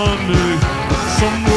Monday. Some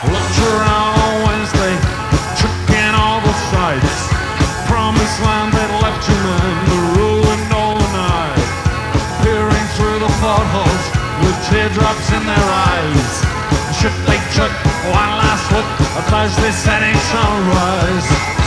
Lunch around on Wednesday, tricking all the sights. Promise land that left you men, the ruined all night. Peering through the potholes with teardrops in their eyes. Should they took one last look at Thursday setting sunrise?